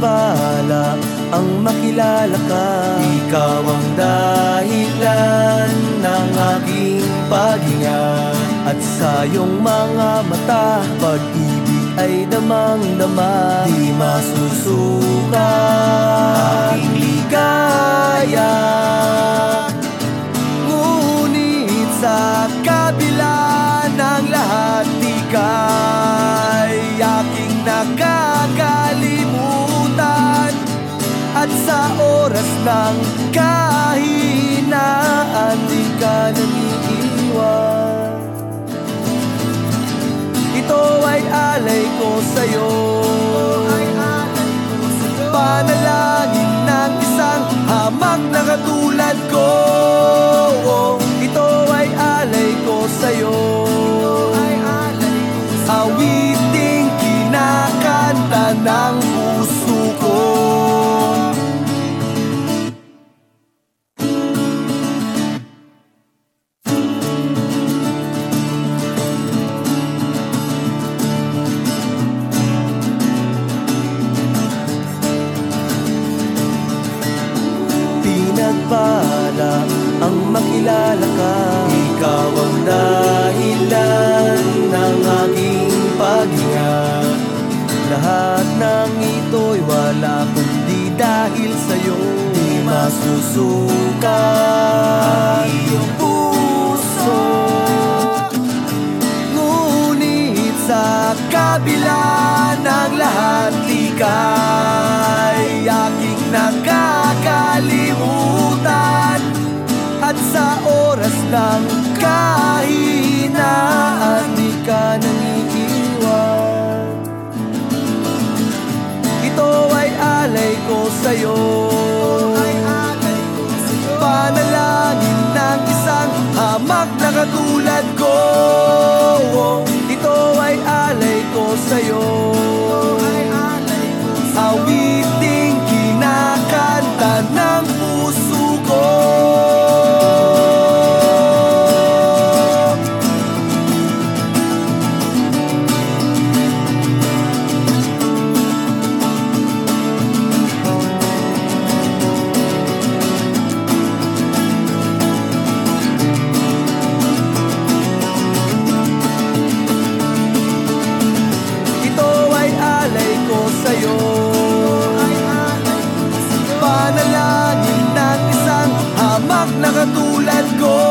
pala ang makilala ka. Ikaw ang dahilan ng aking paghinga. At sa iyong mga mata Pag-ibig ay damang-dama. Di masusuka Aking ligaya. Ngunit sa kabila ng lahat Di ka'y aking nakakalimutan At sa oras ng kahinaan Di ka naniiwan Ito ay alay ko sa'yo. Panalangin ng isang hamak na katulad ko. Ito ay alay ko sa'yo. Awiting kinakanta ng Pinagpala ang makilala ka. Ikaw ang dahilan ng aking paghinga Lahat ng ito'y wala kundi dahil sa'yo. Di masusuka ang iyong puso ko sa'yo sa'yo. Panalangin ng isang hamak na katulad ko